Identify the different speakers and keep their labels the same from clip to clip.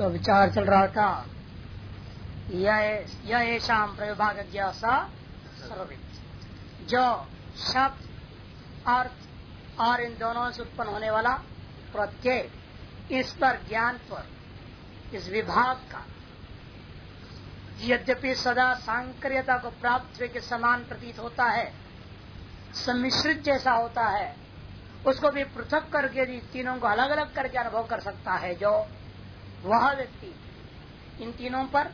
Speaker 1: तो विचार चल रहा था। यह शाम प्रविभाग सर्वित जो शब्द, अर्थ और इन दोनों से उत्पन्न होने वाला प्रत्यय इस पर ज्ञान पर, इस विभाग का। यद्यपि सदा सांक्रियता को प्राप्त के समान प्रतीत होता है, सम्मिश्रित जैसा होता है, उसको भी पृथक करके तीनों को अलग अलग करके अनुभव कर सकता है, जो वह व्यक्ति इन तीनों पर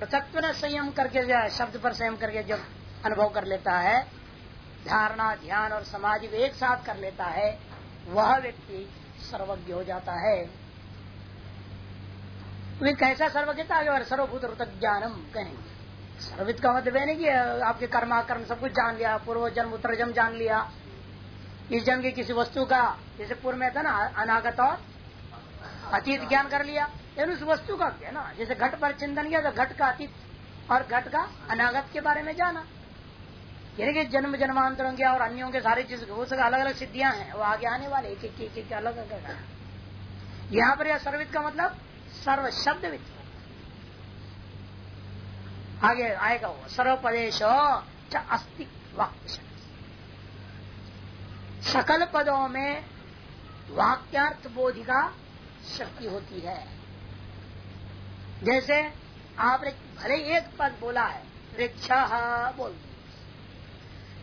Speaker 1: पृथक संयम करके जो है शब्द पर संयम करके जब अनुभव कर लेता है, धारणा, ध्यान और समाधि को एक साथ कर लेता है, वह व्यक्ति सर्वज्ञ हो जाता है। तो कैसा सर्वज्ञता और सर्वभूत ज्ञानम कहेंगे। सर्वित का मतलब नहीं कि आपके कर्माकर्म सब कुछ जान लिया, पूर्व जन्म, उत्तर जन्म जान लिया। इस जन्म की किसी वस्तु का, जैसे पूर्व में था ना, अनागत और अतीत ज्ञान कर लिया। यानी उस वस्तु का क्या ना? जैसे घट पर चिंतन किया तो घट का अतीत और घट का अनागत के बारे में जाना। यानी कि जन्म जन्मांतरों के और अन्यों के सारी चीज़ वो सब अलग अलग सिद्धियाँ हैं, वो आगे आने वाले एक एक एक अलग अलग यहाँ पर यह सर्वित का मतलब सर्व शब्द वित्त आगे आएगा वो, सर्वपदेश अस्थि वाक्य सकल पदों में वाक्यार्थ बोधिका शक्ति होती है। जैसे आपने भले एक पद बोला है वृक्ष बोल।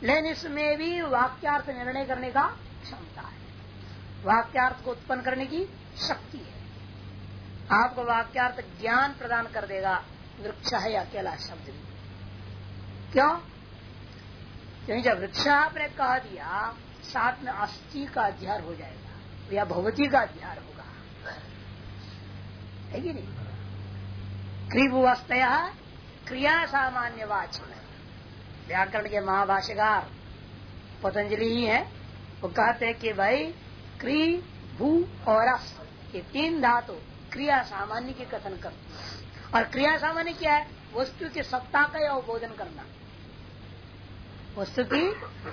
Speaker 1: लेकिन इसमें भी वाक्यार्थ निर्णय करने का क्षमता है। वाक्यार्थ को उत्पन्न करने की शक्ति है। आपको वाक्यार्थ ज्ञान प्रदान कर देगा, वृक्ष है अकेला शब्द भी। क्यों? क्योंकि जब वृक्ष आपने कह दिया, साथ में अस्थि का अध्यार हो जाएगा, या भगवती का अध्यार होगा। है कि नहीं? क्रिभुवस्तय क्रिया सामान्य वाचन व्याकरण के महाभाष्यकार पतंजलि ही है। वो कहते हैं कि भाई, क्री, भू और अस, ये तीन धातु क्रिया सामान्य के कथन करते और क्रिया सामान्य क्या है? वस्तु की सत्ता का अवबोधन करना। वस्तु की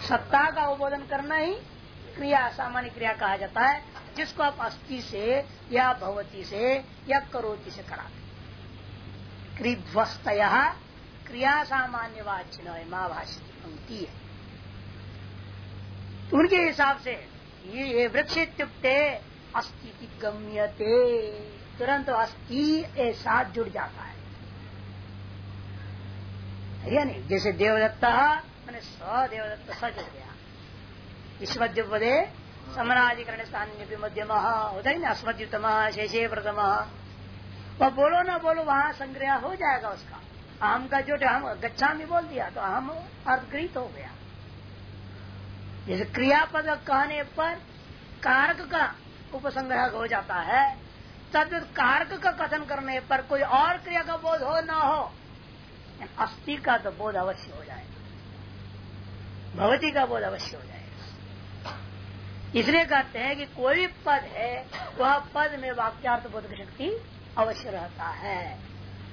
Speaker 1: सत्ता का अवबोधन करना ही क्रिया सामान्य क्रिया कहा जाता है, जिसको आप अस्थि से या भगवती से या करोती से कराते क्रीध्वस्त क्रिया सामान्य वाचन माँ भाषा की पंक्ति है। तो उनके हिसाब से ये वृक्ष इत्युक्ते अस्थिति गम्यते तुरंत अस्थि के साथ जुड़ जाता है। या नहीं जैसे देवदत्ता, मैंने सदेवदत्त स जुड़ गया। विश्वद्युपदे समनाधिकरण स्थान मध्यम होता ही ना अस्मद्युतम, शेषे प्रथम। वह बोलो ना बोलो, वहाँ संग्रह हो जाएगा उसका। अहम का जो हम गच्छा में बोल दिया तो अहम अर्थगृहित हो गया। जैसे क्रियापद कहने पर कारक का उपसंग्रह हो जाता है। तद कारक का कथन करने पर कोई और क्रिया का बोध हो, ना हो, अस्थि का तो बोध अवश्य हो जाएगा। भगवती का बोध अवश्य हो जाएगा। इसलिए कहते हैं कि कोई पद है, वह पद में वाक्यार्थ बोध की शक्ति अवश्य रहता है।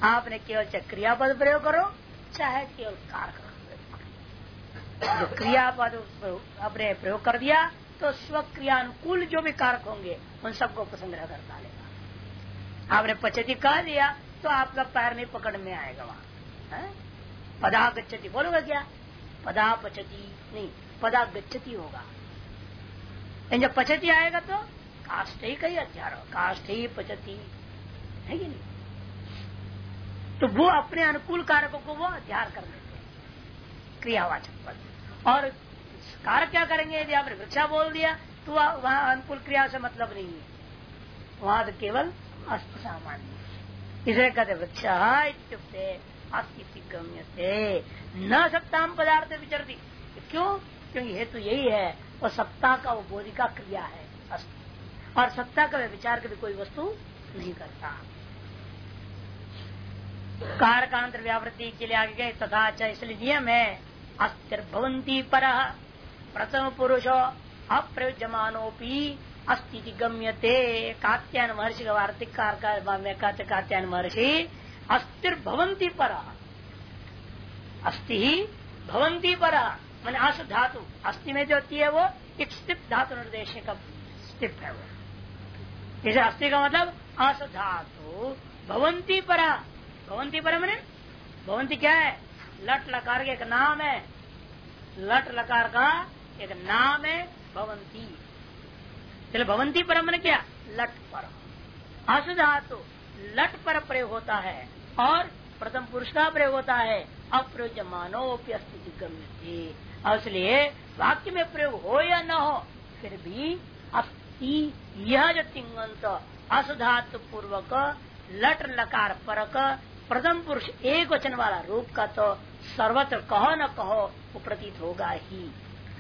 Speaker 1: आपने केवल चाहे क्रियापद प्रयोग करो, चाहे केवल कारक जो क्रियापद अपने प्रयोग कर दिया तो स्व स्वक्रियानुकूल जो भी कारक होंगे, उन सबको संग्रह करता लेगा आपने पचती कह दिया तो आपका पैर नहीं पकड़ में आएगा वहाँ। पदा गच्छति बोलोगे क्या? पदा पचती नहीं पदा गच्छति होगा जब पचती आएगा तो काष्ट ही कही अध्यार काष्ट ही पचती। है कि नहीं? तो वो अपने अनुकूल कारकों को वो अध्यार कर लेते हैं, क्रियावाचक पद और कारक क्या करेंगे? यदि आपने वृक्षा बोल दिया तो वहाँ अनुकूल क्रिया से मतलब नहीं है। वहाँ तो केवल अस्त सामान्य इसे कहते वृक्ष इत्युक्ते अस्ति गम्य न सत्ता पदार्थ विचरती। क्यों? क्योंकि हेतु यही है और सत्ता का वो बोधिका क्रिया है और सत्ता का विचार कभी कोई वस्तु नहीं करता। कारकांतर व्यावृत्ति के लिए आगे गए, तथा इसलिए नियम है अस्थिर भवंती पर, प्रथम पुरुष अप्रयुजमानोपी अस्थिति गम्यते। कात्यान महर्षि का वार्तिक कार कात्यान महर्षि अस्थिर भवंती पर। अस्थि ही भवंती पर, मैंने अस धातु। अस्थि में जो होती है वो एक स्थित धातु निर्देश का स्थित है वो। जैसे अस्थि का मतलब अस धातु। भवंती परा। भवंती पर मैंने भवंती क्या है? लट लकार का एक नाम है। लट लकार का एक नाम है भवंती चलो भवंती परम ने क्या? लट पर। असधातु लट पर प्रयोग होता है और प्रथम पुरुष का प्रयोग होता है। अप्रयोज मानोप्य स्थिति गम्य इसलिए वाक्य में प्रयोग हो या न हो, फिर भी अस्थि यह जो तिंगंत असधातु पूर्वक, लट लकार परक प्रथम पुरुष एक वचन वाला रूप का तो सर्वत्र कहो न कहो वो प्रतीत होगा ही।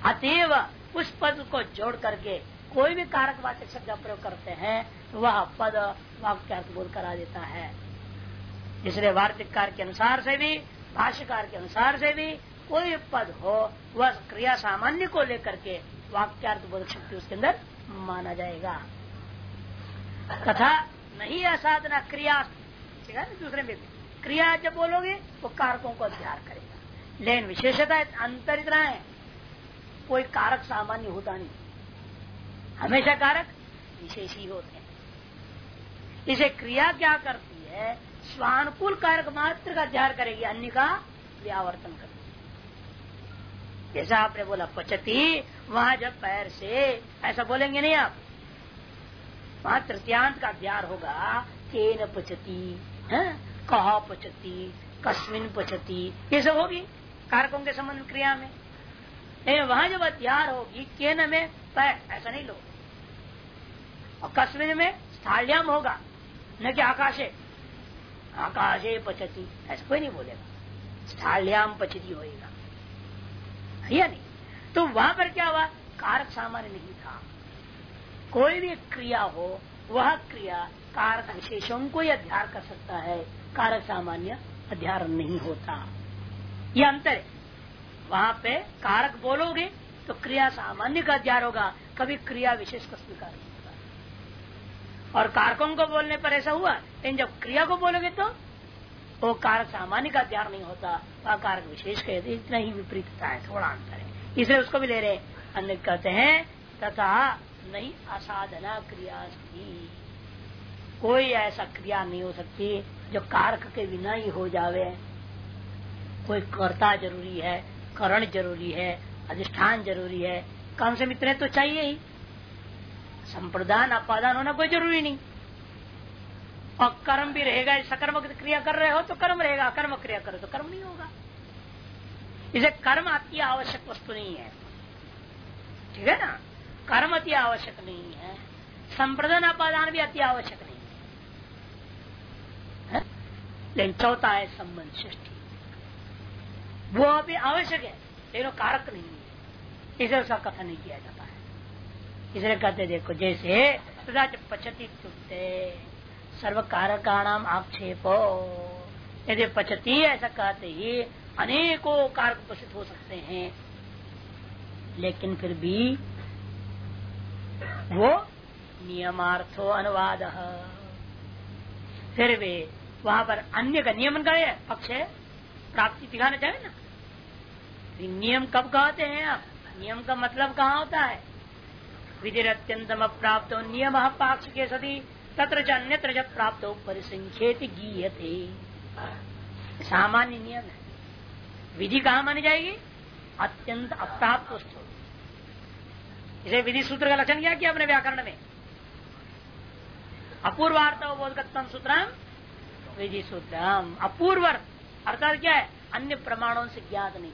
Speaker 1: अतएव उस पद को जोड़ करके कोई भी कारक वाचक शब्द का प्रयोग करते हैं वह पद वाक्य बोध करा देता है। इसलिए वार्तिक वार्तिककार के अनुसार से भी, भाष्यकार के अनुसार से भी कोई पद हो, वह क्रिया सामान्य को लेकर के वाक्यार्थ बोधक शक्ति उसके अंदर माना जाएगा। तथा नहीं असाधना क्रिया, ठीक है दूसरे में भी। क्रिया जब बोलोगे, वो कारकों को अध्यार करेगा। लेकिन विशेषता अंतर इतना है, कोई कारक सामान्य होता नहीं। हमेशा कारक विशेष ही होते हैं। इसे क्रिया क्या करती है, स्वानुकूल कारक मात्र का अध्ययन करेगी, अन्य का व्यावर्तन करेगी जैसा आपने बोला, पचती, वहाँ जब पैर से, ऐसा बोलेंगे नहीं आप वहाँ तृतीयांत का अध्यार होगा केन पचती कहा पचती, कस्मिन पचती, ये सब होगी कारकों के संबंध क्रिया में। लेकिन वहाँ जब अध्यार होगी, केन में पैर ऐसा नहीं लो और कस्मिन में स्थाल्याम होगा, न कि आकाशे। आकाशे पचती, ऐसा कोई नहीं बोलेगा। स्थाल्याम पचती होएगा। या नहीं? तो वहाँ पर क्या हुआ? कारक सामान्य नहीं था। कोई भी क्रिया हो, वह क्रिया कारक विशेषों को ही अध्यार कर सकता है। कारक सामान्य अध्यारण नहीं होता। यह अंतर है। वहाँ पे कारक बोलोगे तो क्रिया सामान्य का अध्यार होगा, कभी क्रिया विशेष का स्वीकार होगा। और कारकों को बोलने पर ऐसा हुआ, लेकिन जब क्रिया को बोलोगे तो वो कारक सामान्य का अध्यार नहीं होता, वह कारक विशेष कहते इतना ही विपरीतता है, थोड़ा अंतर है। इसलिए उसको भी ले रहे अन्य कहते हैं, तथा नहीं असाधना क्रिया कोई ऐसा क्रिया नहीं हो सकती जो कारक के बिना ही हो जावे। कोई कर्ता ज़रूरी है, करण ज़रूरी है, अधिष्ठान ज़रूरी है, कम से मित्र तो चाहिए ही। संप्रदान अपादान होना कोई ज़रूरी नहीं। और कर्म भी रहेगा सकर्म क्रिया कर रहे हो तो कर्म रहेगा कर्म क्रिया करो तो कर्म नहीं होगा। इसे कर्म अति आवश्यक वस्तु नहीं है। ठीक है ना? कर्म अति आवश्यक नहीं है। संप्रदान अपादान भी अति आवश्यक नहीं। लेकिन चौथा है संबंध सृष्टि। वो अभी आवश्यक है। लेकिन कारक नहीं है। इसे उसका कथन नहीं किया जाता है। इसलिए कहते देखो, जैसे पचती चुपते सर्व कारकाणाम आक्षेपो। यदि पचती, ऐसा कहते ही अनेकों कारक उपस्थित हो सकते हैं। लेकिन फिर भी वो नियमार्थो अनुवाद। फिर भी वहाँ पर अन्य का नियमन का पक्ष है। प्राप्ति दिखाना चाहिए ना? नियम कब कहते हैं आप? नियम का मतलब कहाँ होता है? विधि अत्यंतम अप्राप्त नियम पाक्ष के सदी तत्र अन्यत्र जब प्राप्त हो परिसंख्येत गीय थे सामान्य नियम है। विधि कहा मानी जाएगी? अत्यंत अप्राप्त वस्तु। इसे विधि सूत्र का लक्षण क्या अपने व्याकरण में? अपूर्वार्थ बोधकत्म सूत्र विधि सूत्रम अपूर्व अर्थात क्या है? अन्य प्रमाणों से ज्ञात नहीं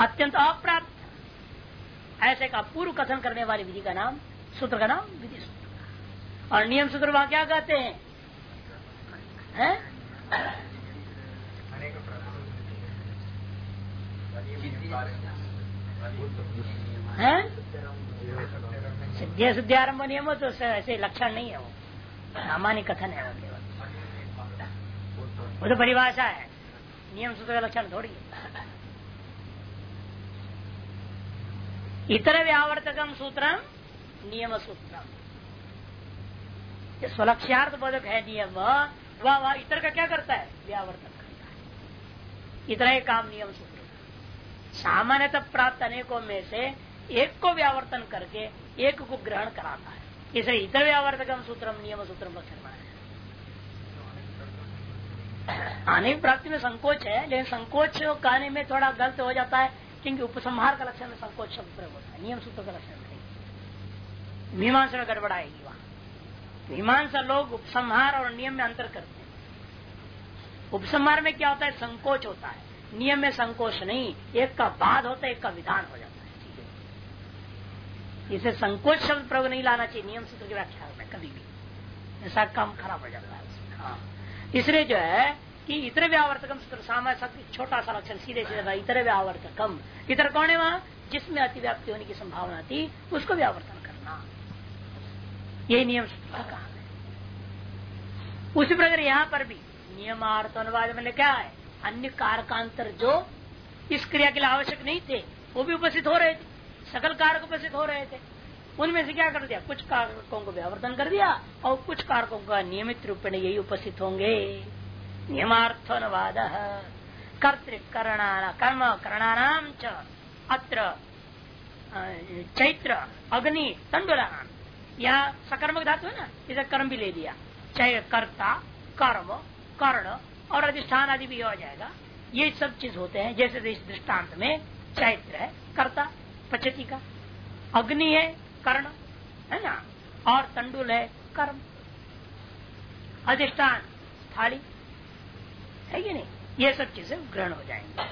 Speaker 1: अत्यंत अप्राप्त। ऐसे का पूर्व कथन करने वाली विधि का नाम, सूत्र का नाम विधि सूत्र। और नियम सूत्र वहाँ क्या कहते हैं? है? है? सिद्धि सिद्धियारंभ नियम हो तो ऐसे लक्षण नहीं है वो। सामान्य कथन है वो तो परिभाषा है। नियम सूत्र का लक्षण थोड़ी इतर व्यावर्तकम सूत्रम नियम सूत्रम स्वलक्ष्यार्थ बोधक है नियम। वह वह इतर का क्या करता है? व्यावर्तन करता है। इतना ही काम नियम सूत्र। सामान्यतः प्राप्त अनेकों में से एक को व्यावर्तन करके एक को ग्रहण कराता है। इसलिए इतर व्यावर्तकम सूत्रम नियम लक्षण बनाया आने की प्राप्ति में संकोच है, लेकिन संकोच कहने में थोड़ा गलत हो जाता है, क्योंकि उपसंहार का लक्षण में संकोच शब्द प्रयोग होता है, नियम सूत्र का लक्षण नहीं। मीमांसा में गड़बड़ाएगी वहाँ। मीमांसा लोग उपसंहार और नियम में अंतर करते हैं। उपसंहार में क्या होता है? संकोच होता है। नियम में संकोच नहीं, एक का बाद होता है, एक का विधान हो जाता है। इसे संकोच शब्द प्रयोग नहीं लाना चाहिए, नियम सूत्र की व्याख्या में कभी भी। ऐसा काम खराब हो जाता है हाँ। इसलिए जो है कि इतर व्यावर्तकम सूत्र, सामान्य शब्द, छोटा सा लक्षण, सीधे सीधे इतर व्यावर्तकम। इतर कौन है वहाँ? जिसमें अतिव्याप्ति होने की संभावना थी, उसको व्यावर्तन करना। यही नियम सूत्र का काम है। उसी प्रकार यहाँ पर भी नियमार्थ अनुवाद मैंने क्या है, अन्य कारकांतर जो इस क्रिया के लिए आवश्यक नहीं थे, वो भी उपस्थित हो रहे थे। सकल कारक उपस्थित हो रहे थे। उनमें से क्या कर दिया? कुछ कारकों को व्यावर्तन कर दिया और कुछ कारकों का नियमित रूप में यही उपस्थित होंगे। नियमार्थनवाद। कर्तिकरणा कर्म करणानाम अत्र चैत्र, अग्नि तंडुला यहाँ सकर्मक धातु है ना? इसे कर्म भी ले लिया चाहे कर्ता, कर्म, कर्ण और अधिष्ठान आदि भी हो जाएगा। ये सब चीज़ होते हैं, जैसे इस दृष्टांत में चैत्र है, कर्ता पचती का। अग्नि है, कर्ण, है ना? और तंडुल है, कर्म। अधिष्ठान, थाली। है कि नहीं? ये सब चीज़ें ग्रहण हो जाएँगे।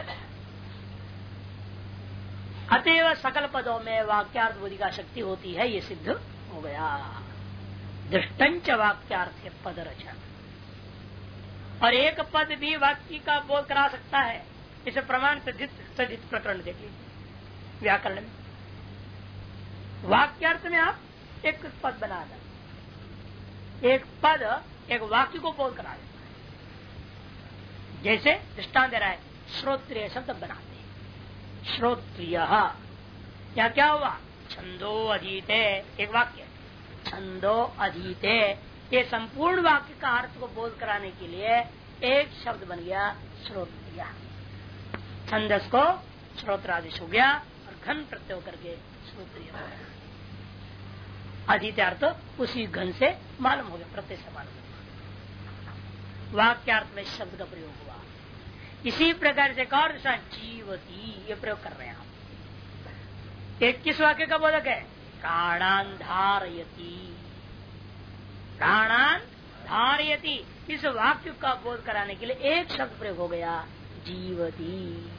Speaker 1: अतएव सकल पदों में वाक्यार्थ बुद्धि का शक्ति होती है, ये सिद्ध हो गया। दृष्टंच वाक्यार्थ पद रचन। और एक पद भी वाक्य का बोध करा सकता है। इसे प्रमाण प्रकरण देखिए व्याकरण में। वाक्यार्थ में आप एक पद बना दें। एक पद एक वाक्य को बोध करा देता है जैसे दृष्टान दे रहा है, श्रोत्रिय शब्द बनाते हैं श्रोत्रिय या क्या हुआ? छंदो अधीते, एक वाक्य। छंदो अधीते, ये संपूर्ण वाक्य का अर्थ को बोध कराने के लिए एक शब्द बन गया श्रोत्रिय। छंदस को श्रोत्रादेश हो गया। घन प्रत्यय करके श्रोत्रिय हो गया। उसी घन से मालूम हो गया, प्रत्यय से मालूम हो वाक्यार्थ में शब्द का प्रयोग हुआ। इसी प्रकार से और जीवती, ये प्रयोग कर रहे हैं आप। एक किस वाक्य का बोधक है? प्राणान धारयती प्राणान धारयती इस वाक्य का बोध कराने के लिए एक शब्द प्रयोग हो गया, जीवती।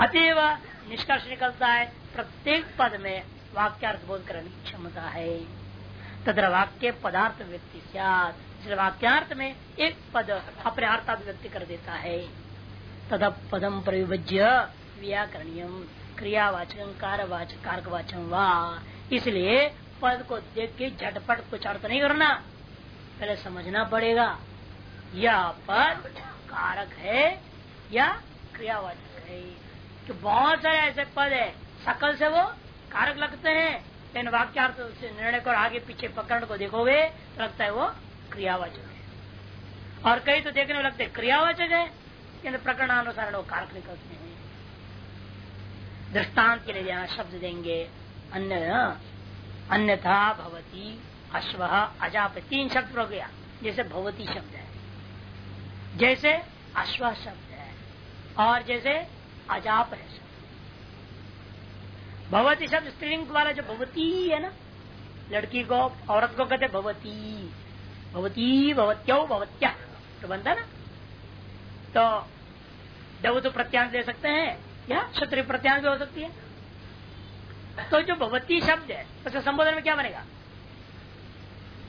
Speaker 1: अतएव निष्कर्ष निकलता है। प्रत्येक पद में वाक्यार्थ बोध करने की क्षमता है। तथा वाक्य पदार्थ व्यक्ति वाक्यार्थ में एक पद अपने अर्थ व्यक्ति कर देता है तथा पदम प्रविभज्य व्याकरणीय। क्रियावाचक कार्यवाचक कारकवाचन वा। इसलिए पद को देख के झटपट कुछ अर्थ नहीं करना, पहले समझना पड़ेगा। यह पद कारक है या क्रियावाचक है। कि बहुत सारे ऐसे पद है। सकल से वो कारक लगते हैं। लेकिन वाक्यार्थ से निर्णय को आगे पीछे पकड़ को देखोगे तो लगता है वो क्रियावाचक है। और कई तो देखने में लगते क्रियावाचक है किन्तु प्रकरणानुसार वो कारक निकलते हैं। दृष्टांत के लिए यहाँ शब्द देंगे, अन्य, अन्यथा भवती अश्व अजाप। तीन शब्द हो गया, जैसे भवती शब्द है। जैसे अश्व शब्द है, और जैसे अजाप है भगवती शब्द स्त्रीलिंग वाला जो भगवती है ना, लड़की को, औरत को कहते भगवती भगवती भगवत्यो भगवत्या तो बनता ना? तो दव तो प्रत्यांश दे सकते हैं, या क्षत्रिय प्रत्यांश भी हो सकती है। तो जो भगवती शब्द है, उसके संबोधन में क्या बनेगा?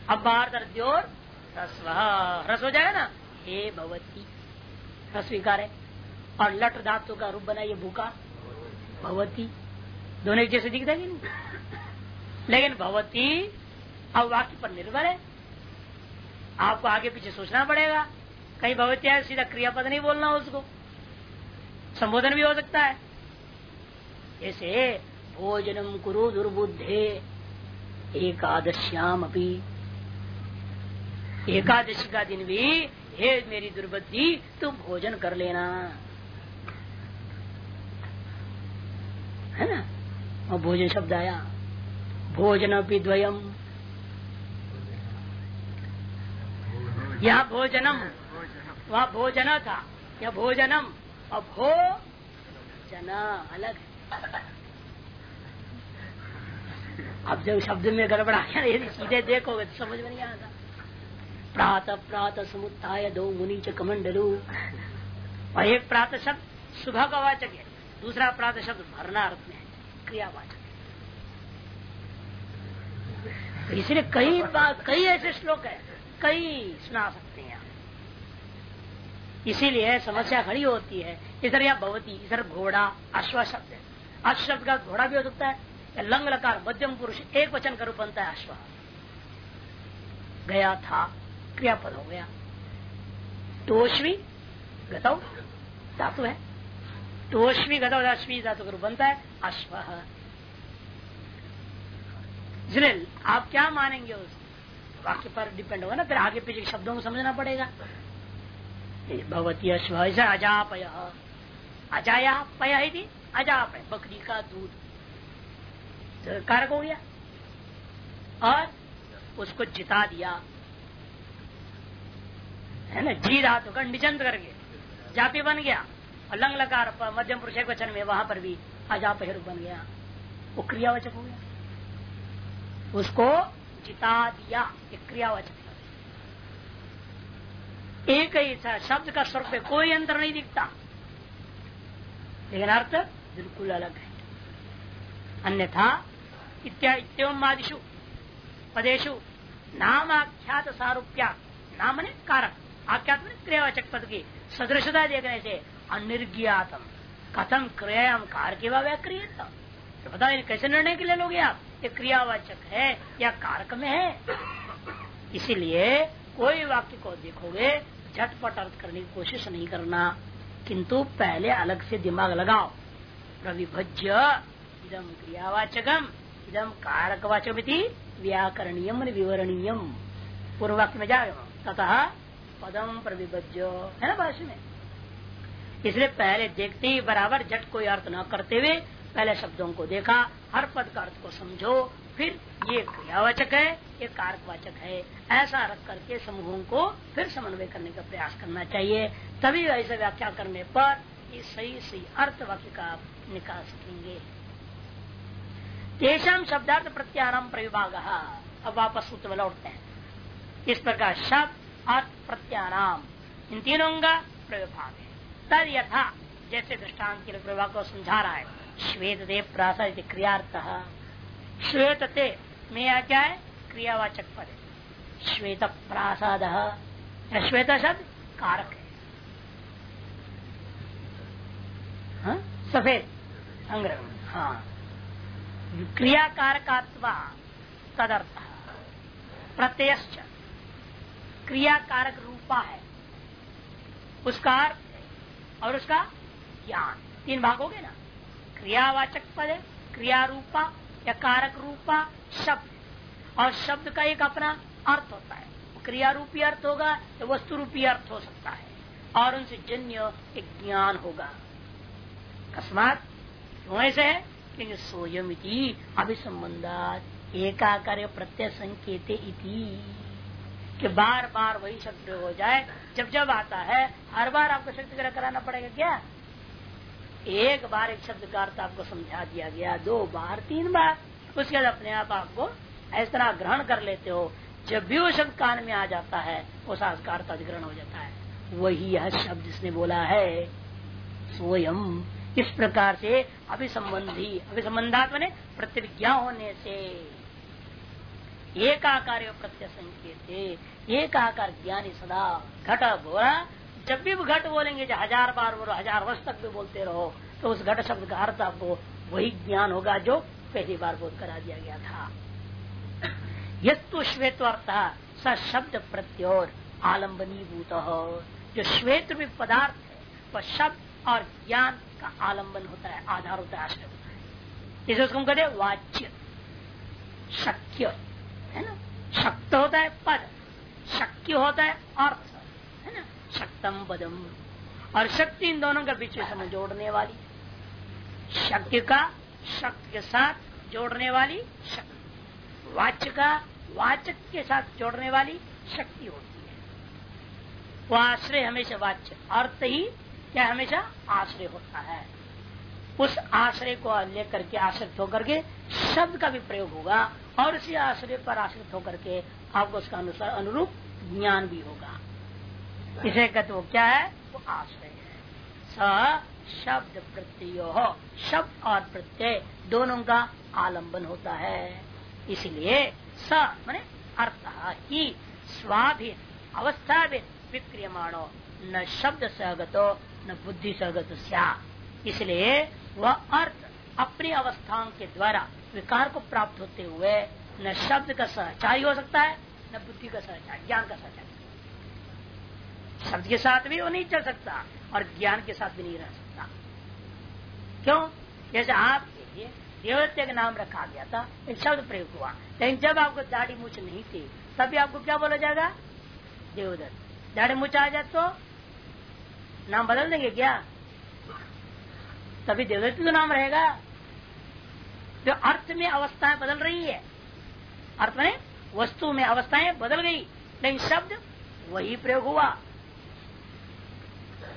Speaker 1: अब बाहर दर्द्योर रस्व रस हो जाएगा ना? हे भगवती रस स्वीकार है। और लट धातु का रूप बनाइए भूखा। भगवती, दोनों एक जैसे दिखता है नहीं लेकिन भगवती, अब वाक्य पर निर्भर है। आपको आगे पीछे सोचना पड़ेगा। कहीं भगवती है सीधा क्रियापद नहीं बोलना उसको। संबोधन भी हो सकता है। जैसे भोजनम कुरु दुर्बुद्धे, एकादश्याम अभी एकादशी का दिन भी, हे मेरी दुर्बुद्धि, तुम भोजन कर लेना। है ना? और भोजन शब्द आया। भोजन भी द्वयम। यह भोजनम। वह भोजन था। यह भोजनम। और भो जना अलग अब जब शब्द में गड़बड़ा यदि सीधे देखोगे तो समझ में नहीं आता। प्रात प्रात समुत्थाय दो मुनि च कमंडलू। और एक प्रात शब्द सुबह का वाचक है। दूसरा प्रात शब्द भरना अर्थ में क्रियावाचक। इसलिए कई कई ऐसे श्लोक है, कई सुना सकते हैं आप। इसीलिए समस्या खड़ी होती है इधर या भवती इधर घोड़ा, अश्व शब्द है। अश्व शब्द का घोड़ा भी हो सकता है, या लंग लकार, मध्यम पुरुष, एक वचन का रूप बनता है अश्व। गया था, क्रियापद हो गया। टोश्वी गतौ, धातु है। टोश्वी गतौ अश्वी धातु का रूप बनता है, अश्व। इसलिए आप क्या मानेंगे उस? वाक्य पर डिपेंड होगा ना, फिर आगे पीछे शब्दों को समझना पड़ेगा। भगवती अश्व अजापय। अजाया पय अजापय? बकरी का दूध। तो कारक हो गया। और उसको जिता दिया। है ना? जी धातु का निचंत करके। जाति बन गया। लंग लकार मध्यम पुरुष वचन में, वहाँ पर भी अजाप बन गया। वो क्रियावचक हो गया। उसको जिता दिया, एक क्रियावचक एक ही था, शब्द का स्वरूप में कोई अंतर नहीं दिखता। लेकिन अर्थ बिल्कुल अलग है। अन्यथा इत्यम आदिशु पदेशु नाम आख्यात सारूप्या नाम ने कारक आख्यात क्रियावाचक पद की सदृशता देखने से अनिर्ज्ञातम। कथम क्रियाम कार के व्याक्रिय तो पता नहीं कैसे निर्णय के लिए लोगे आप? ये क्रियावाचक है या कारक में है? इसीलिए कोई वाक्य को देखोगे, झटपट अर्थ करने की कोशिश नहीं करना, किंतु पहले अलग से दिमाग लगाओ। प्रविभज्य इदम क्रियावाचकम इदम कारकवाचक व्याकरणीयम विवरणीयम। पूर्व वाक्य में जाए तथा पदम प्रविभज्य, है ना भाषा में? इसलिए पहले देखते ही बराबर झट कोई अर्थ न करते हुए पहले शब्दों को देखा। हर पद का अर्थ को समझो। फिर ये क्रियावाचक है, ये कारकवाचक है। ऐसा रख करके समूहों को फिर समन्वय करने का प्रयास करना चाहिए। तभी ऐसे व्याख्या करने पर इस सही सही अर्थ वाक्य का निकाल सकेंगे। तेषाम शब्दार्थ प्रत्यारम प्रविभाग। अब वापस सूत्र में लौटते हैं। इस प्रकार शब्द, अर्थ प्रत्याराम इन तीनों का प्रविभाग है। तद यथा जैसे दृष्टांत के प्रभाग को समझा रहा है। श्वेत देव प्रासा क्रियार्थ। श्वेत ते, में क्या है? क्रियावाचक पद। श्वेत प्रासाद। श्वेत शब्द? कारक है। हा? सफ़ेद। संग्रह हाँ। क्रिया कारकात्वा तदर्थ। प्रत्यय क्रिया कारक रूपा है। उसका अर्थ और उसका ज्ञान तीन भाग हो गए ना? क्रियावाचक पद क्रिया रूपा या कारक रूपा, शब्द। और शब्द का एक अपना अर्थ होता है। क्रिया रूपी अर्थ होगा तो वस्तु रूपी अर्थ हो सकता है। और उनसे जन्य एक ज्ञान होगा। अकस्मात क्यों ऐसे है? क्योंकि सोयम अभिसंबंधात एकाकार प्रत्यय संकेत इति। कि बार बार वही शब्द हो जाए, जब जब आता है, हर बार आपको शक्ति ग्रह कराना पड़ेगा क्या? एक बार एक शब्द का अर्थ आपको समझा दिया गया, दो बार, तीन बार। उसके बाद अपने आप आपको इस तरह ग्रहण कर लेते हो, जब भी वो शब्द कान में आ जाता है, वो संस्कार का अधिग्रहण हो जाता है। वही यह शब्द जिसने बोला है, स्वयं। इस प्रकार से अभिसंबंधी अभिसंबंधात्म ने प्रतिज्ञा होने से एक आकार प्रत्यय संकेत। एक आकार ज्ञानी सदा घट बोरा जब भी घट बोलेंगे जो हज़ार बार बोलो, हज़ार वर्ष तक भी बोलते रहो तो उस घट शब्द का अर्थ आपको वही ज्ञान होगा जो पहली बार बोध करा दिया गया था। यस्तु श्वेत अर्थ, स शब्द प्रत्योर आलम्बनी भूत जो श्वेत भी पदार्थ है, वह शब्द और ज्ञान का आलंबन होता है, आधार होता है आश्रय होता है इसे उसको कहते वाच्य, शक्य, है ना? शक्त होता है पद। शक्य होता है अर्थ है ना? शक्तम पदम। और शक्ति इन दोनों के बीच में जोड़ने वाली। शक्ति का, शक्ति के साथ जोड़ने वाली शक्ति। वाच्य का, वाचक के साथ जोड़ने वाली शक्ति होती है। वो आश्रय हमेशा वाच्य अर्थ ही क्या हमेशा आश्रय होता है। उस आश्रय को लेकर के आश्रित होकर के शब्द का भी प्रयोग होगा और उसी आश्रय पर आश्रित होकर के आपको उसका अनुसार अनुरूप ज्ञान भी होगा। इसे कहते वो क्या है? वो आश्रय है। स शब्द प्रत्यय शब्द और प्रत्यय दोनों का आलंबन होता है। इसलिए स मैंने अर्थ ही स्वाभिन अवस्था भी विक्रियमाणो। न शब्द सहगतो न बुद्धि सहगत इसलिए वह अर्थ अपनी अवस्थाओं के द्वारा विकार को प्राप्त होते हुए न शब्द का सहचारी हो सकता है, न बुद्धि का सहचारी, ज्ञान का सहचारी। शब्द के साथ भी वो नहीं चल सकता और ज्ञान के साथ भी नहीं रह सकता। क्यों? जैसे आपके लिए देवत्य का नाम रखा गया था, एक शब्द प्रयोग हुआ, लेकिन जब आपको दाढ़ी मूछ नहीं थी, तभी आपको क्या बोला जाएगा? देवदत्त। दाढ़ी मूछ आ जाए तो नाम बदल देंगे क्या? तभी देवदत्त तो नाम रहेगा। जो अर्थ में अवस्थाएँ बदल रही है अर्थ में वस्तु में अवस्थाएँ बदल गई, लेकिन शब्द वही प्रयोग हुआ।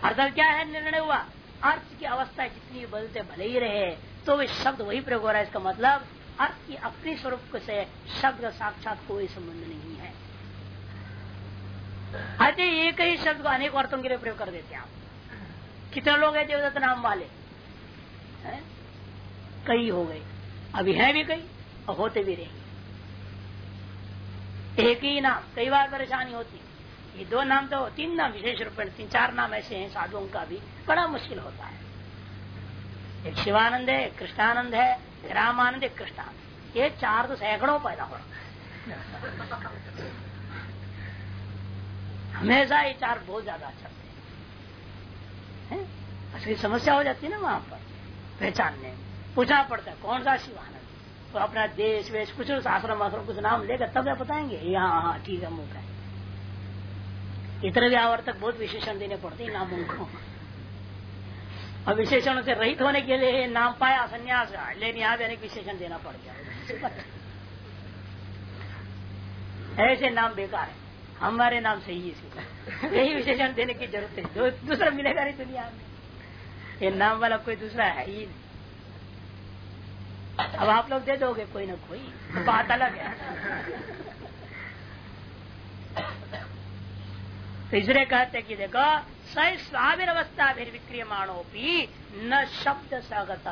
Speaker 1: अर्थ क्या है? निर्णय हुआ। अर्थ की अवस्था जितनी बदलते भले ही रहे तो वे शब्द वही प्रयोग हो रहा है। इसका मतलब अर्थ की अपने स्वरूप से शब्द का साक्षात कोई संबंध नहीं है। अतः एक ही शब्द को अनेक अर्थों के लिए प्रयोग कर देते आप। कितने लोग हैं देवदत्त नाम वाले? है? कई हो गए। अभी है भी कई, और होते भी रहेंगे एक ही नाम, कई बार परेशानी होती। ये दो नाम तो तीन नाम विशेष रूप में, तीन चार नाम ऐसे हैं साधुओं का भी, बड़ा मुश्किल होता है। एक शिवानंद है कृष्णानंद है रामानंद, एक कृष्णानंद। ये चार तो सैकड़ों पैदा हो हमेशा ये चार बहुत ज़्यादा चलते हैं। असली समस्या हो जाती है ना वहाँ पर, पहचानने में। पूछना पड़ता है, कौन सा शिवानंद? तो अपना देश, वेश, कुछ आश्रम आश्रम कुछ नाम लेकर तब बताएँगे? यहाँ हाँ ठीक है मुख है इतने भी आवर्तक बहुत विशेषण देने पड़ते हैं नामों को। और विशेषणों से रहित होने के लिए नाम पाया, संन्यास लेकिन यहाँ भी अनेक विशेषण देना पड़ गया। ऐसे नाम बेकार है। हमारे नाम सही है यही विशेषण देने की ज़रूरत है। दूसरा मिलेगा नहीं दुनिया में। ये नाम वाला कोई दूसरा है ही नहीं। अब आप लोग दे दोगे कोई ना कोई बात अलग है। तो इसलिए कहते कि देखो, सही स्वाभिर अवस्था भी विक्रियमाणो भी न शब्द सगत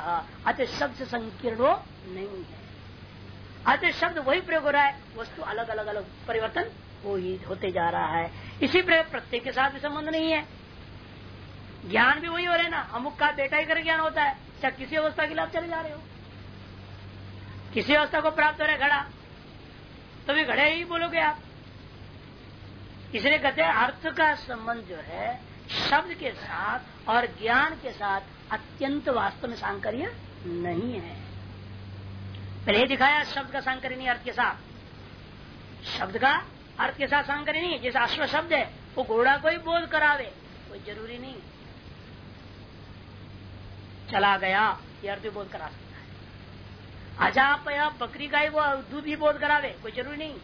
Speaker 1: अत शब्द संकीर्ण नहीं है। अत शब्द वही प्रयोग हो रहा है, वस्तु अलग अलग अलग परिवर्तन हो ही होते जा रहा है। इसी प्रयोग प्रत्येक के साथ भी संबंध नहीं है। ज्ञान भी वही हो रहे ना, अमुक का बेटा ही कर ज्ञान होता है, चाहे किसी अवस्था के आप चले जा रहे हो। किसी अवस्था को प्राप्त हो रहा घड़ा तो भी घड़े ही बोलोगे आप। इसलिए कहते हैं, अर्थ का संबंध जो है, शब्द के साथ और ज्ञान के साथ अत्यंत वास्तव में सांकर्य नहीं है। पहले दिखाया शब्द का सांकर्य नहीं, अर्थ के साथ। शब्द का अर्थ के साथ सांकर्य नहीं है जैसे अश्व शब्द है, वो घोड़ा को ही बोध करावे कोई ज़रूरी नहीं। चला गया, ये अर्थ बोध करा सकता अजापया बकरी का ही वो दूध ही बोध करावे कोई ज़रूरी नहीं।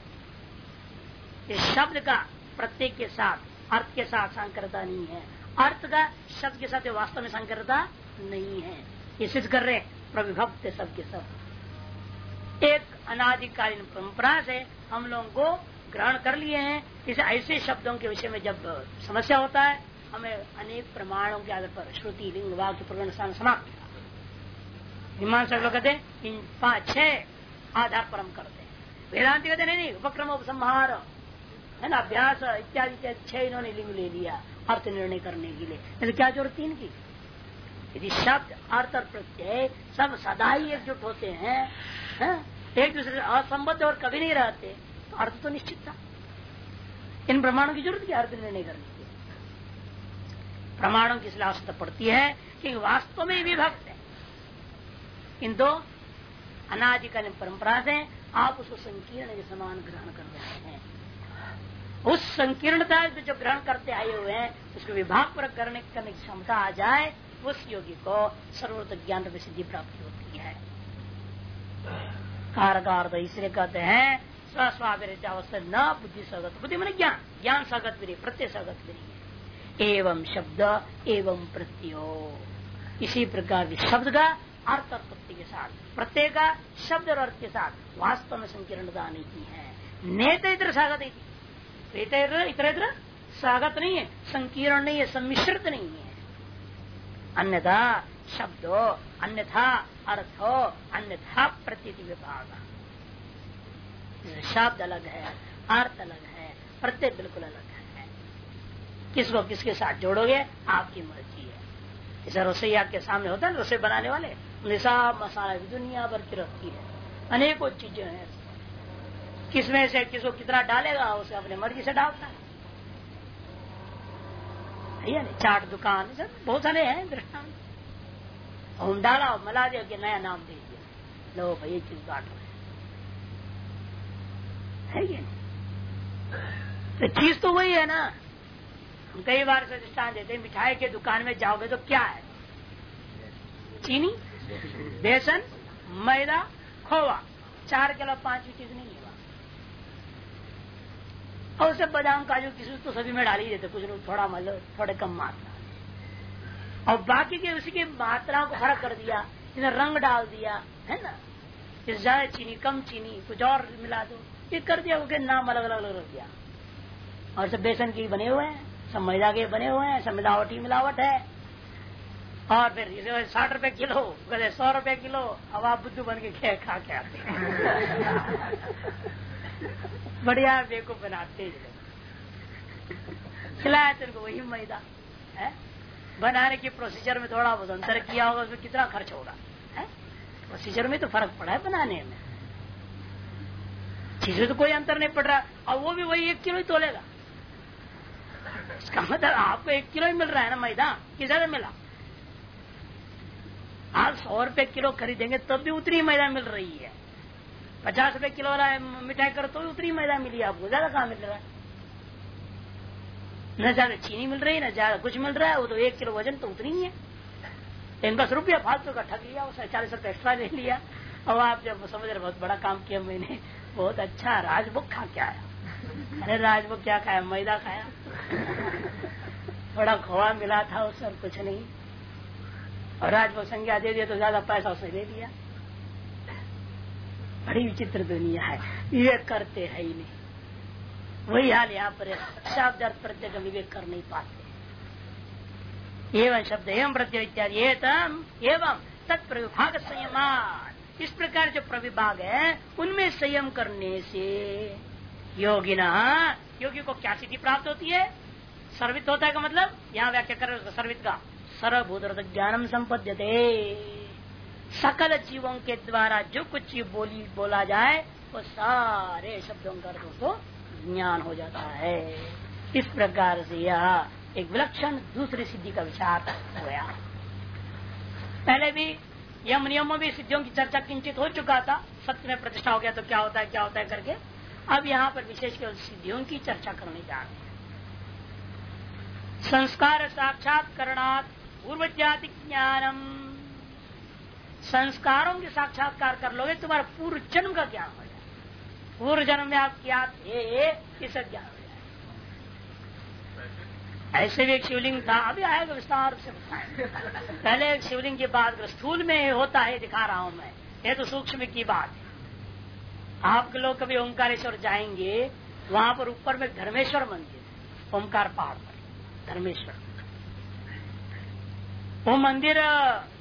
Speaker 1: इस शब्द का प्रत्येक के साथ, अर्थ के साथ संकरता नहीं है। अर्थ का शब्द के साथ वास्तव में संकरता नहीं है। ये सिद्ध कर रहे प्रविभक्त सब के सब। एक अनाधिकालीन परंपरा से हम लोगों को ग्रहण कर लिए हैं। इसे ऐसे शब्दों के विषय में जब समस्या होता है, हमें अनेक प्रमाणों के आधार पर श्रुति, लिंग, वाक्य प्रकरण समाप्त मीमांसा लोग कहते इन पाँच, छह आधार पर हम करते हैं। वेदांति कहते नहीं नहीं, उपक्रम, उपसंहार, है ना, अभ्यास, इत्यादि इत्यादि, छह इन्होंने लिंग ले लिया, अर्थ निर्णय करने के लिए। तो क्या ज़रूरत तीन की यदि शब्द, अर्थ और प्रत्यय सब सदा ही एकजुट होते हैं, है? एक दूसरे से असंबद्ध और कभी नहीं रहते तो अर्थ तो निश्चित था। इन प्रमाणों की ज़रूरत क्या अर्थ निर्णय करने की। प्रमाणों की इसलिए आवश्यकता पड़ती है कि वास्तव में विभक्त है। इन दो अनादिकालीन परंपरा से आप उसको संकीर्ण के समान ग्रहण कर रहे हैं। उस संकीर्णता जो ग्रहण करते आए हुए हैं, उसको विभाग पर करने की क्षमता आ जाए, उस योगी को सर्वोत्त ज्ञान में सिद्धि प्राप्ति होती है। कारक इसलिए कहते हैं स्वस्वाभित अवस्था न बुद्धि स्वगत बुद्धि मैंने ज्ञान। ज्ञान स्वगत भी नहीं, प्रत्यय स्वगत भी नहीं एवं शब्द, एवं प्रत्यो इसी प्रकार के शब्द का अर्थ साथ, प्रत्येक का शब्द और अर्थ के साथ, वास्तव में संकीर्णता नहीं है। नेत इतर स्वागत इतर इतर स्वागत नहीं है, संकीर्ण नहीं है, सम्मिश्रित नहीं है। अन्यथा शब्दो, अन्यथा अर्थो, अन्यथा प्रतीति विभाग। शब्द अलग है, अर्थ अलग है, प्रत्यय बिल्कुल अलग है। किसको किसके साथ जोड़ोगे? आपकी मर्ज़ी है। जैसे रसोईया के सामने होता है रसोई बनाने वाले? निशाब मसाला भी दुनिया भर की रखती है। अनेकों चीज़ें हैं। किसमें से किसको कितना डालेगा, उसे अपने मर्ज़ी से डालता है। चाट दुकान सब बहुत सारे हैं दृष्टान हम डाला, मला दिया कि नया नाम दे दिया। लो भाई, ये चीज़ रहे है तो चीज़ तो वही है ना। हम कई बार से दृष्टान देते हैं, मिठाई के दुकान में जाओगे तो क्या है? चीनी। बेसन, मैदा, खोवा। चार किलो पांचवी चीज़ नहीं है और उसे बादाम, काजू, किसी तो सभी में डाल ही देते, कुछ लोग थोड़ा मतलब थोड़े कम मात्रा। और बाकी के उसी की मात्रा को फ़र्क कर दिया इन्हें रंग डाल दिया, है ना? इस ज़्यादा चीनी, कम चीनी, कुछ और मिला दो, ये कर दिया उसके नाम अलग अलग रख दिया। और सब बेसन के बने हुए हैं, सब मैदा के बने हुए हैं, सब मिलावटी मिलावट है। और फिर साठ रुपए किलो कहते सौ रुपए किलो, अब आप बुद्धू बन के खे खा के आते बढ़िया बेको बनाते खिलाया तेरे को वही मैदा, है? बनाने के प्रोसीजर में थोड़ा बहुत अंतर किया होगा, उसमें कितना खर्च होगा, है? प्रोसीजर में तो फ़र्क पड़ा है बनाने में। चीज़ें तो कोई अंतर नहीं पड़ रहा, और वो भी वही एक किलो ही तोलेगा। इसका मतलब आपको एक किलो ही मिल रहा है ना मैदा? किधर मिला? आप सौ रुपए किलो खरीदेंगे, तब भी उतनी मैदा मिल रही है। पचास रुपए किलो वाला मिठाई करो तो भी उतनी मैदा मिली आपको। ज़्यादा कहाँ मिल रहा है? न ज़्यादा चीनी मिल रही है न ज़्यादा कुछ मिल रहा है, वो तो एक किलो वज़न तो उतनी ही है। इन दस रुपया फालतू का ठग लिया, उसने चालीस रुपए एक्स्ट्रा ले लिया। और आप जब समझ रहे बहुत बड़ा काम किया मैंने। बहुत अच्छा राजभोग खा के आया। अरे राजभोग क्या खाया? मैदा खाया। थोड़ा खोआ मिला था उससे कुछ नहीं। और राजभोग संज्ञा दे दिया तो ज़्यादा पैसा उसने दे दिया। बड़ी विचित्र दुनिया है। विवेक करते है ही नहीं। वही हाल यहाँ पर शब्द अर्थ प्रत्यय का विवेक कर नहीं पाते। एवं शब्द, एवं प्रत्यय इत्यादि। एवं तत्प्रविभाग संयमान इस प्रकार जो प्रविभाग है, उनमें संयम करने से योगिना, योगी को क्या सिद्धि प्राप्त होती है? सर्वित होता है का मतलब? यहाँ व्याख्या कर सर्वित का। सर्वभूत ज्ञानम संपद्यते सकल जीवों के द्वारा जो कुछ बोली, बोला जाए, वो सारे शब्दों का तो ज्ञान हो जाता है। इस प्रकार से यह एक विलक्षण दूसरी सिद्धि का विचार हुआ पहले भी यम नियमों में सिद्धियों की चर्चा किंचित हो चुका था, सत्य में प्रतिष्ठा हो गया तो क्या होता है, क्या होता है करके। अब यहाँ पर विशेष केवल सिद्धियों की चर्चा करने जा रहे हैं। संस्कार साक्षात्णात् पूर्व जाति ज्ञानम। संस्कारों के साक्षात्कार कर लोगे, तुम्हारा पूर्व जन्म का ज्ञान हो जाए। पूर्व जन्म में आप क्या थे, इस ज्ञान हो जाए। ऐसे भी एक शिवलिंग था, अभी आएगा विस्तार से पहले एक शिवलिंग की बात स्थूल में होता है, दिखा रहा हूँ मैं, ये तो सूक्ष्म की बात है। आप लोग कभी ओंकारेश्वर जाएँगे, वहाँ पर ऊपर में धर्मेश्वर मंदिर ओंकार पहाड़ पर, धर्मेश्वर। वो मंदिर,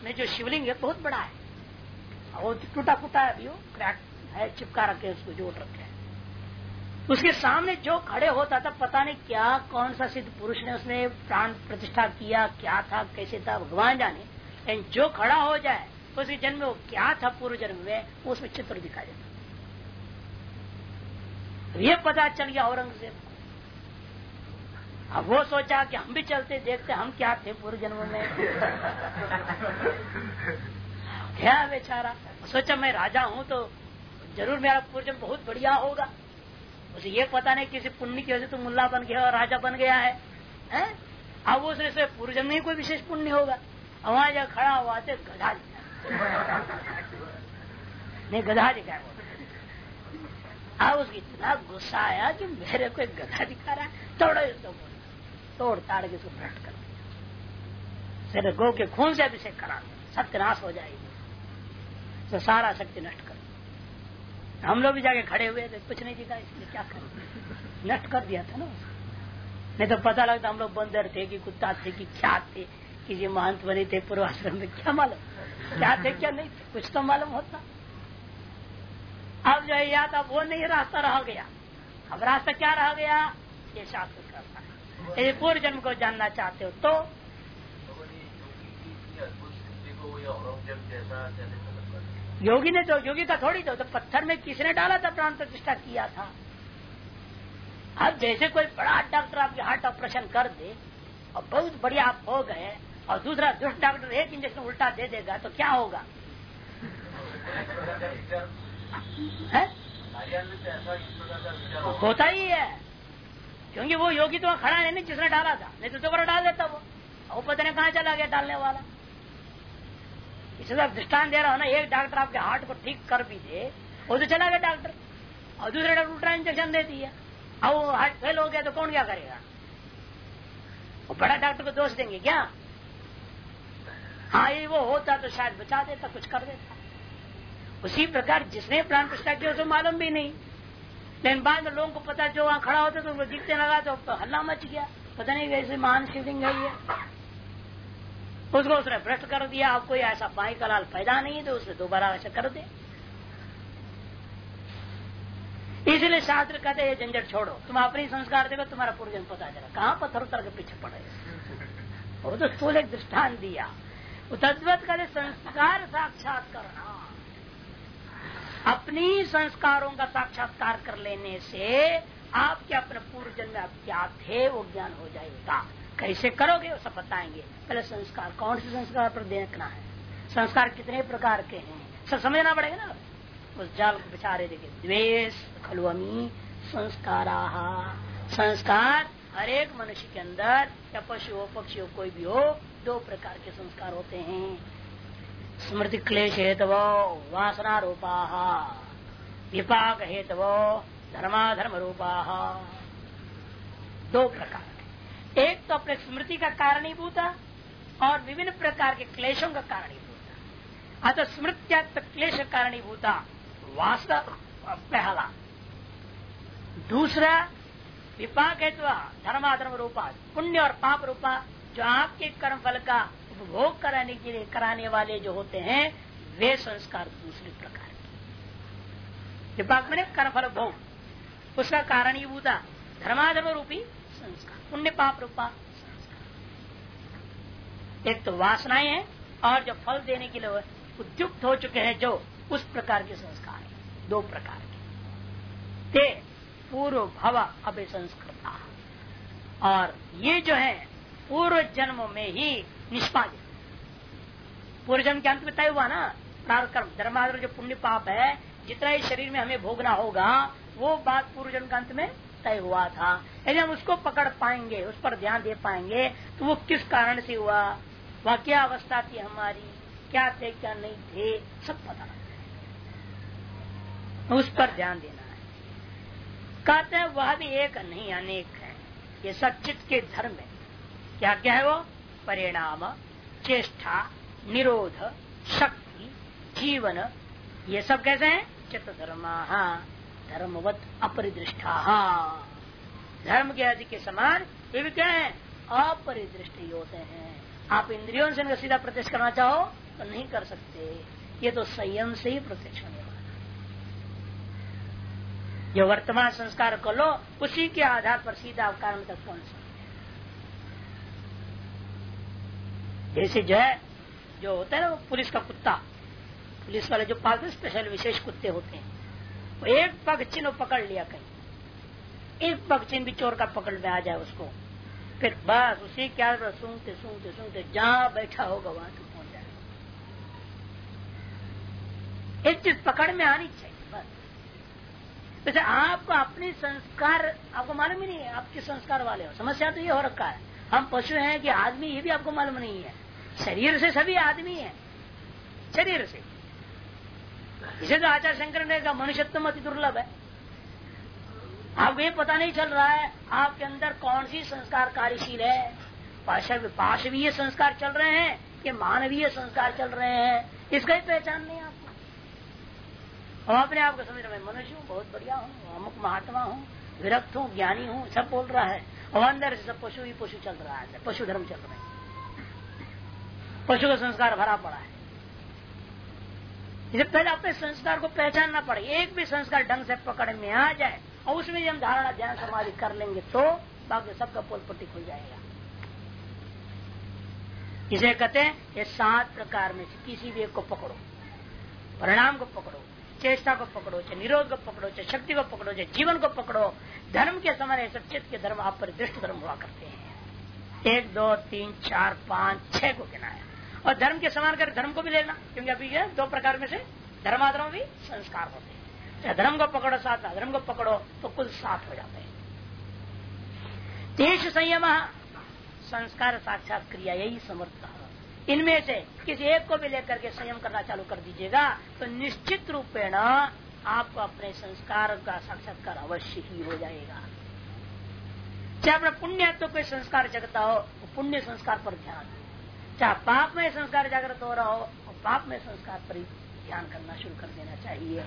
Speaker 1: में जो शिवलिंग है, बहुत बड़ा है। वो टूटा फूटा है अभी वो, क्रैक है, चिपका रखे उसको, जोड़ रखे है। उसके सामने जो खड़े होता था, पता नहीं क्या, कौन सा सिद्ध पुरुष ने उसने प्राण प्रतिष्ठा किया, क्या था, कैसे था, भगवान जाने। लेकिन जो खड़ा हो जाए, उसके जन्म में वो क्या था, पूर्व जन्म में उसमें चित्र दिखा देता। ये पता चल गया औरंगज़ेब अब वो सोचा कि हम भी चलते देखते हम क्या थे पूर्व जन्म में। क्या बेचारा? सोचा मैं राजा हूँ तो ज़रूर मेरा पूर्व जन्म बहुत बढ़िया होगा। उसे ये पता नहीं किसी पुण्य की वजह से तो मुल्ला बन गया और राजा बन गया है, है? अब उसे पूर्व जन्म में कोई विशेष पुण्य होगा। वहाँ जब खड़ा हुआ थे गधा नहीं गधा दिखाया अब उसको इतना गुस्सा आया कि मेरे को एक गधा दिखा रहा है। तोड़ो इसको तोड़ ताड़ के उसको भ्रष्ट कर दिया। गो के खून से अभिषेक करा सत्यनाश हो जाएगी। तो सारा शक्ति नष्ट कर हम लोग भी जाके खड़े हुए थे, कुछ नहीं दिखा, इसलिए क्या करें? नष्ट कर दिया था ना नहीं तो पता लगता हम लोग बंदर थे कि कुत्ता थे कि क्या थे, कि ये महंत बने थे पूर्वाश्रम में। क्या मालूम? क्या थे, क्या नहीं थे? कुछ तो मालूम होता। अब जो है, या तो वो नहीं रास्ता रह गया। अब रास्ता क्या रह गया? ये शास्त्र। यदि पूर्व जन्म को जानना चाहते हो तो योगी ने तो योगी का थोड़ी तो, तो पत्थर में किसने डाला था प्राण प्रतिष्ठा किया था? अब जैसे कोई बड़ा डॉक्टर आपके हार्ट ऑपरेशन कर दे और बहुत बढ़िया आप हो गए और दूसरा दुष्ट डॉक्टर एक इंजेक्शन उल्टा दे देगा तो क्या होगा? है? होता ही है। क्योंकि वो योगी तो खड़ा है नहीं जिसने डाला था। नहीं तो दोबारा डाल देता वो। वो पता नहीं कहाँ चला गया डालने वाला। इसलिए दृष्टान दे रहा हो ना, एक डॉक्टर आपके हार्ट को ठीक कर भी दे, वो तो चला गया डॉक्टर और दूसरे डॉक्टर उल्टा इंजेक्शन दे दिया अब वो हार्ट फेल हो गया तो कौन क्या करेगा? वो बड़ा डॉक्टर को दोष देंगे क्या? हाँ ये वो होता तो शायद बचा देता, कुछ कर देता। उसी प्रकार जिसने प्राण प्रतिष्ठा किया, उसे मालूम भी नहीं। लेकिन बाद में लोगों को पता जो वहाँ खड़ा होता तो उनको दिखते लगा तो हल्ला मच गया। पता नहीं वैसे महान शिवलिंग है ये। उसको उसने भ्रष्ट कर दिया। अब कोई ऐसा बाई कलाल पैदा नहीं तो उसने दोबारा ऐसा कर दे। इसलिए शास्त्र कहते हैं झंझट छोड़ो। तुम अपनी संस्कार देखो, तुम्हारा पूर्वजन पता चला। कहाँ पत्थर उतर के पीछे पड़े? वो तो स्थूल एक दृष्टान दिया। तद्वत करे संस्कार साक्षात करना अपनी संस्कारों का साक्षात्कार कर लेने से आपके अपने पूर्व जन्म आप क्या थे, वो ज्ञान हो जाएगा। कैसे करोगे, वो सब बताएँगे। पहले संस्कार, कौन से संस्कार पर देखना है? संस्कार कितने प्रकार के हैं? सब समझना पड़ेगा ना? उस जाल को बेचारे देखे। द्वेष खलुअमी संस्कार संस्कार हर एक मनुष्य के अंदर, या पशु हो, पक्षी हो, कोई भी हो, दो प्रकार के संस्कार होते हैं। स्मृति क्लेश हेतव वासना रूपा विपाक हेतव धर्माधर्म रूपा दो प्रकार एक तो अपने स्मृति का कारणीभूत और विभिन्न प्रकार के क्लेशों का कारणीभूत। अतः स्मृत्यात्म क्लेश कारणीभूता वास्तव पहला। दूसरा विपाक हेतु धर्माधर्म रूपा पुण्य और पाप रूपा, जो आपके कर्म फल का उपभोग कराने के लिए, कराने वाले जो होते हैं, वे संस्कार दूसरे प्रकार के। विपाक मैंने कर्मफल भोग। उसका कारण ही बूता धर्माधर्म रूपी संस्कार। पुण्य पाप रूपा संस्कार। एक तो वासनाएँ हैं, और जो फल देने के लिए उद्युक्त हो चुके हैं, जो उस प्रकार के संस्कार है, दो प्रकार के। ते पूर्व भव अभिसंस्कृता। और ये जो है, पूर्व जन्म में ही निष्पादित। पूर्व जन्म के अंत में तय हुआ ना? प्रार कर्म धर्माधर्म जो पुण्य पाप है, जितना ही शरीर में हमें भोगना होगा, वो बात पूर्व जन्म के अंत में तय हुआ था। यदि हम उसको पकड़ पाएँगे, उस पर ध्यान दे पाएँगे तो वो किस कारण से हुआ? वह क्या अवस्था थी हमारी। क्या थे, क्या नहीं थे, सब पता। उस पर ध्यान देना है। कहते हैं, वह भी एक नहीं, अनेक है। ये सब चित्त के धर्म है। क्या क्या है वो? परिणाम, चेष्टा, निरोध, शक्ति, जीवन, ये सब कैसे हैं? चित्त धर्म धर्मवत अपरिदृष्टा। धर्म के आदि के समान ये भी क्या है अपरिदृष्ट होते हैं। आप इंद्रियों से इनका सीधा प्रत्यक्ष करना चाहो तो नहीं कर सकते। ये तो संयम से ही प्रत्यक्ष होने वाला जो वर्तमान संस्कार को लो, उसी के आधार पर सीधा कारण तक पहुँच सकते जैसे जो है, जो होता है ना, वो पुलिस का कुत्ता। पुलिस वाले जो पालते स्पेशल विशेष कुत्ते होते हैं। वो एक पग चिन्ह पकड़ लिया कहीं। एक पग चिन्ह भी चोर का पकड़ में आ जाए उसको। फिर बस उसी क्या सुनते सुनते सुनते जहाँ बैठा होगा, वहाँ तक पहुँच जाए। एक चीज़ पकड़ में आनी चाहिए, बस। वैसे आपको अपने संस्कार, आपको मालूम ही नहीं है, आपके संस्कार वाले हो। समस्या तो ये हो रखा है। हम पशु हैं कि आदमी ये भी आपको मालूम नहीं है। शरीर से सभी आदमी है। शरीर से। इसे तो आचार्य शंकर ने कहा, मनुष्यत्व अति दुर्लभ है। आपको ये पता नहीं चल रहा है, आपके अंदर कौन सी संस्कार कार्यशील है? पाशवीय संस्कार चल रहे हैं कि मानवीय संस्कार चल रहे हैं? इसका ही पहचान नहीं आपको हम अपने आप को समझ रहे मनुष्य हूँ, बहुत बढ़िया हूँ, अमुक महात्मा हूँ, विरक्त हूँ, ज्ञानी हूँ, सब बोल रहा है। और अंदर से सब पशु ही पशु चल रहा है पशु धर्म चल रहे हैं। पशु का संस्कार भरा पड़ा है। इसे पहले अपने संस्कार को पहचानना पड़े। एक भी संस्कार ढंग से पकड़ में आ जाए और उसमें हम धारणा ध्यान समाधि कर लेंगे तो बाकी सबका पोल पट्टी खुल जाएगा। इसे कहते हैं, ये सात प्रकार में से किसी भी एक को पकड़ो, परिणाम को पकड़ो, चेष्टा को पकड़ो, चाहे निरोध को पकड़ो, चाहे शक्ति को पकड़ो, चाहे जीवन को पकड़ो, धर्म के समय सचित के धर्म आप परिदृष्ट धर्म हुआ करते हैं। एक, दो, तीन, चार, पाँच, छह को गिनाया। और धर्म के समान कर धर्म को भी लेना, क्योंकि अभी दो प्रकार में से धर्माधर्म भी संस्कार होते हैं। धर्म को पकड़ो साथ अधर्म को पकड़ो तो कुल साथ हो जाते हैं। देश संयम, संस्कार साक्षात क्रिया, यही समर्थ इनमें से किसी एक को भी लेकर के संयम करना चालू कर दीजिएगा तो निश्चित रूपेण आपको अपने संस्कार का साक्षात्कार अवश्य ही हो जाएगा। चाहे अपना पुण्य तो कोई संस्कार जगता हो तो पुण्य संस्कार पर ध्यान चाहे पाप में संस्कार जागृत हो रहा हो तो पाप में संस्कार पर ध्यान करना शुरू कर देना चाहिए।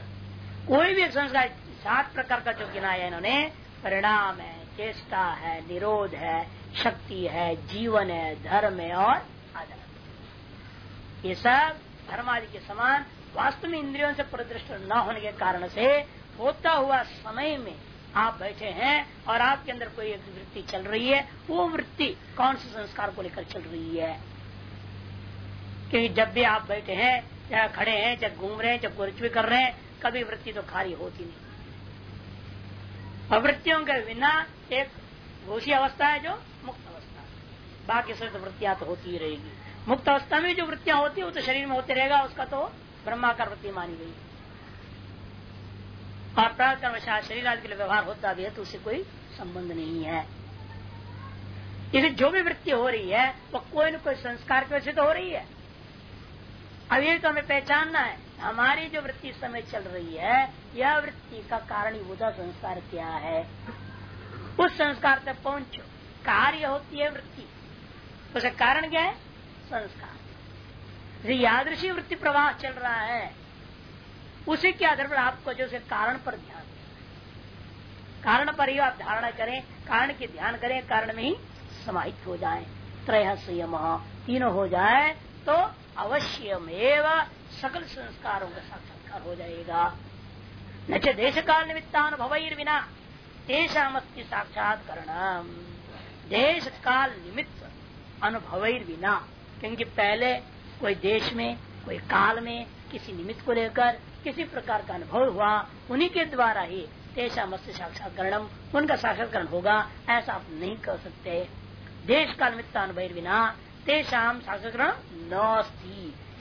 Speaker 1: कोई भी संस्कार, सात प्रकार का जो गिनाया इन्होंने, परिणाम है, चेष्टा है, निरोध है, शक्ति है, जीवन है, धर्म है और आदर ये सब धर्म आदि के समान वास्तव में इंद्रियों से प्रदृष्ट न होने के कारण से होता हुआ समय में आप बैठे हैं और आपके अंदर कोई एक वृत्ति चल रही है, वो वृत्ति कौन से संस्कार को लेकर चल रही है? क्योंकि जब भी आप बैठे हैं चाहे खड़े हैं चाहे घूम रहे हैं चाहे कुछ भी कर रहे हैं, कभी वृत्ति तो खाली होती नहीं। अवृत्तियों के बिना एक घोषी अवस्था है जो मुक्त अवस्था बाकी सब तो वृत्तियाँ तो होती ही रहेगी। मुक्त अवस्था में जो वृत्तियाँ होती है, वो तो शरीर में होते रहेगा, उसका तो ब्रह्माकार वृत्ति मानी गई। और प्रार्थना शरीर आदि के लिए व्यवहार होता भी है तो उससे कोई संबंध नहीं है। इसे जो भी वृत्ति हो रही है, वो कोई न कोई संस्कार की वजह से तो हो रही है। अब ये तो हमें पहचानना है। हमारी जो वृत्ति समय चल रही है, यह वृत्ति का कारण कारणीभूता संस्कार क्या है? उस संस्कार तक पहुंचो। कार्य होती है वृत्ति। उसका कारण क्या है? संस्कार। जो यादृशी वृत्ति प्रवाह चल रहा है, उसी के आधार पर आपको जो से कारण पर ध्यान कारण पर ही आप धारणा करें, कारण की ध्यान करें, कारण में ही समाहित हो जाए। त्रय संयम। तीनों हो जाए तो अवश्यमेव सकल संस्कारों का साक्षात्कार हो जाएगा। न च देश काल निमित्तानुभव बिना तेषामस्ति साक्षात्करण। देश काल निमित्त अनुभव बिना क्योंकि पहले कोई देश में, कोई काल में, किसी निमित्त को लेकर किसी प्रकार का अनुभव हुआ, उन्हीं के द्वारा ही तेषा मत्स्य साक्षात्करण, उनका साक्षात्करण होगा, ऐसा आप नहीं कर सकते। देश काल निमित्त अनुभव बिना तेषाम साक्षात्करण न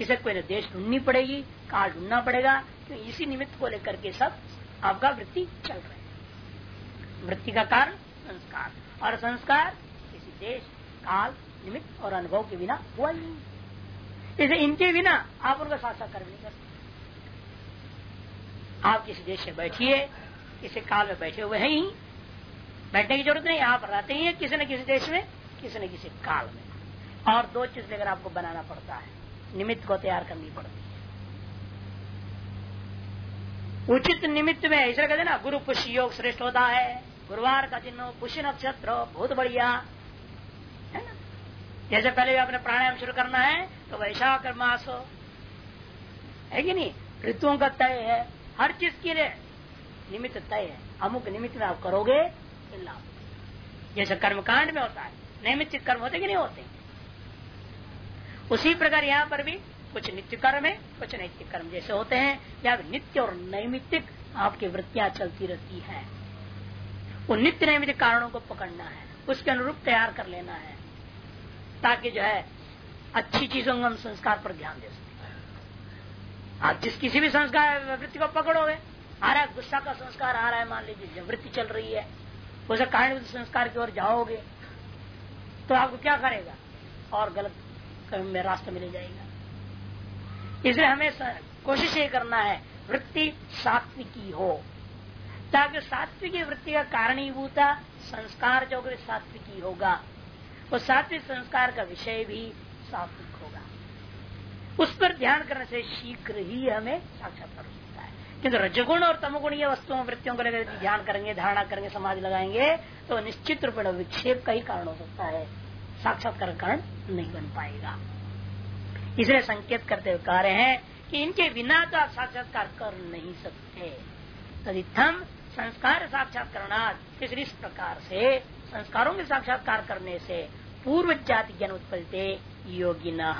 Speaker 1: इसे कोई न देश ढूंढनी पड़ेगी, काल ढूंढना पड़ेगा तो इसी निमित्त को लेकर के सब आपका वृत्ति चल रहा है। वृत्ति का कारण संस्कार। और संस्कार किसी देश, काल, निमित्त और अनुभव के बिना हुआ ही नहीं। इसे इनके बिना आप उनका साक्षात्कार नहीं कर आप किसी देश से बैठिए, किसी काल में बैठे हुए हैं ही। बैठने की ज़रूरत नहीं, आप रहते ही किसी न किसी देश में, किसी न किसी काल में। और दो चीज़ लेकर आपको बनाना पड़ता है। निमित्त को तैयार करनी पड़ती है। उचित निमित्त में ऐसा कहते ना, गुरु पुष्य योग श्रेष्ठ होता है। गुरुवार का दिन पुष्य नक्षत्र बहुत बढ़िया। है ना? जैसे पहले भी आपने प्राणायाम शुरू करना है तो वैशाख मास है। कि नहीं? ऋतुओं का तय है। हर चीज़ के लिए निमित्त तय है। अमुक निमित्त में आप करोगे लाभ। जैसे कर्मकांड में होता है। नैमित्तिक कर्म होते कि नहीं होते? उसी प्रकार यहाँ पर भी कुछ नित्य कर्म है, कुछ नैतिक कर्म जैसे होते हैं या नित्य और नैमित्तिक आपकी वृत्तियाँ चलती रहती है। वो नित्य नैमित कारणों को पकड़ना है, उसके अनुरूप तैयार कर लेना है, ताकि जो है अच्छी चीज़ों हम संस्कार पर ध्यान दे सके। आप जिस किसी भी संस्कार, वृत्ति को पकड़ोगे, आ रहा है गुस्सा का संस्कार, आ रहा है मान लीजिए वृत्ति चल रही है, उसे कारण संस्कार की ओर जाओगे तो आपको क्या करेगा? और गलत में रास्ता मिल जाएगा। इसलिए हमें कोशिश ये करना है, वृत्ति सात्विकी हो। ताकि सात्विकी वृत्ति का कारणीभूता संस्कार जो सात्विकी होगा। वो सात्विक संस्कार का विषय भी सात्विक होगा। उस पर ध्यान करने से शीघ्र ही हमें साक्षात्कार हो सकता है। किंतु रजगुण और तमगुणीय वस्तुओं, वृत्तियों को लेकर ध्यान करेंगे, धारणा करेंगे समाधि लगाएँगे तो निश्चित रूप में विक्षेप का ही कारण हो सकता है। साक्षात्कार कारण नहीं बन पाएगा। इसलिए संकेत करते हुए कह रहे हैं कि इनके बिना तो आप साक्षात्कार कर नहीं सकते। तदिथम संस्कार साक्षात्कार इस प्रकार से संस्कारों के साक्षात्कार करने से पूर्व जाति ज्ञान उत्पलते योगी न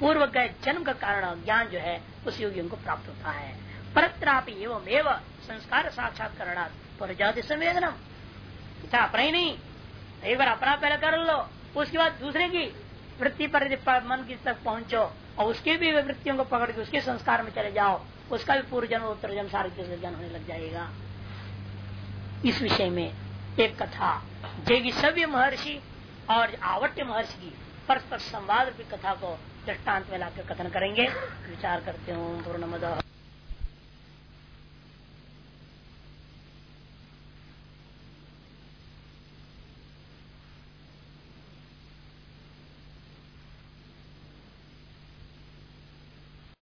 Speaker 1: पूर्व के जन्म का कारण ज्ञान जो है, उस योगियों को प्राप्त होता है। परत्रापि एवं एवं संस्कार साक्षात्कार पर जाति संवेदनम अपना ही नहीं। एक बार अपना पहले कर लो, उसके बाद दूसरे की वृत्ति पर मन की तक पहुंचो और उसके भी वृत्तियों को पकड़ के उसके संस्कार में चले जाओ, उसका भी पूर्व जन्म, उत्तर जन्म, सारे ज्ञान होने लग जाएगा। इस विषय में एक कथा, जेगी सभ्य महर्षि और आवट्य महर्षि की परस्पर संवाद की कथा को दृष्टांत में लाकर कथन करेंगे। विचार करते हूँ पूर्ण